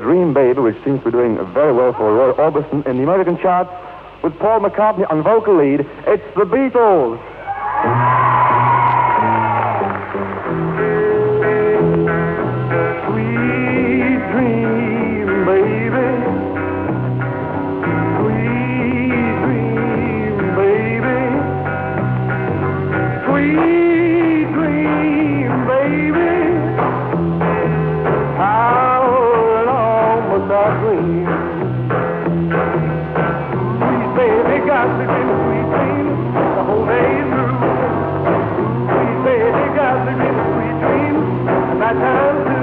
Dream Baby, which seems to be doing very well for Roy Orbison in the American charts, with Paul McCartney on vocal lead. It's the Beatles. time to